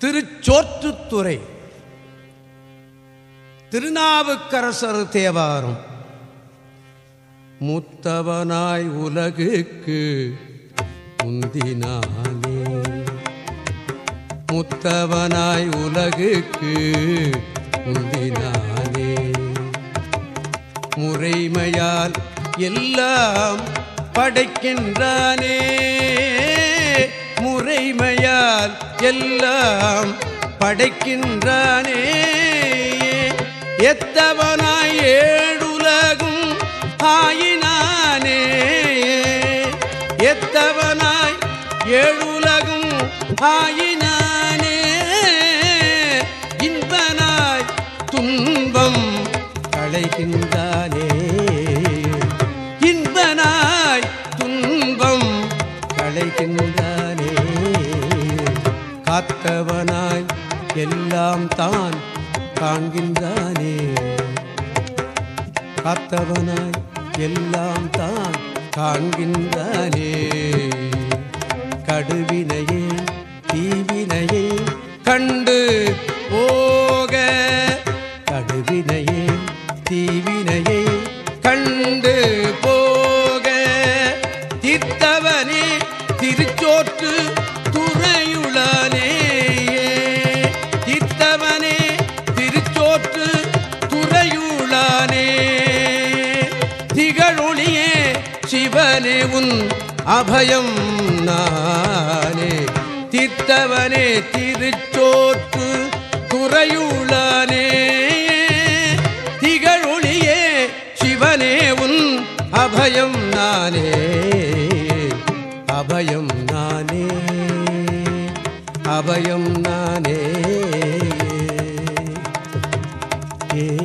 திருச்சோற்றுத்துறை. திருநாவுக்கரசர் தேவாரம். முத்தவனாய் உலகுக்கு முந்தினானே முத்தவனாய் உலகுக்கு முந்தினானே முறைமையால் எல்லாம் படைக்கின்றானே. முறைமையால் எல்லாம் படைக்கின்றானே. எத்தவனாய் ஏழுலகும் ஆயினானே. எத்தவனாய் ஏழுலகும் ஆயினானே. இன்பனாய் துன்பம் களைகின்றானே. இன்பனாய் துன்பம் களைகின்றான். எல்லாம் தான் காண்கின்றானே. காத்தவனாய் எல்லாம் தான் காண்கின்றானே. கடுவினையே தீவினையே கண்டு ஓ சிவனே உன் அபயம் நானே. தீர்த்தவனே திருச்சோற்று துறையுளானே திகழொளியே சிவனே உன் அபயம் நானே. அபயம் நானே. அபயம் நானே. ஏ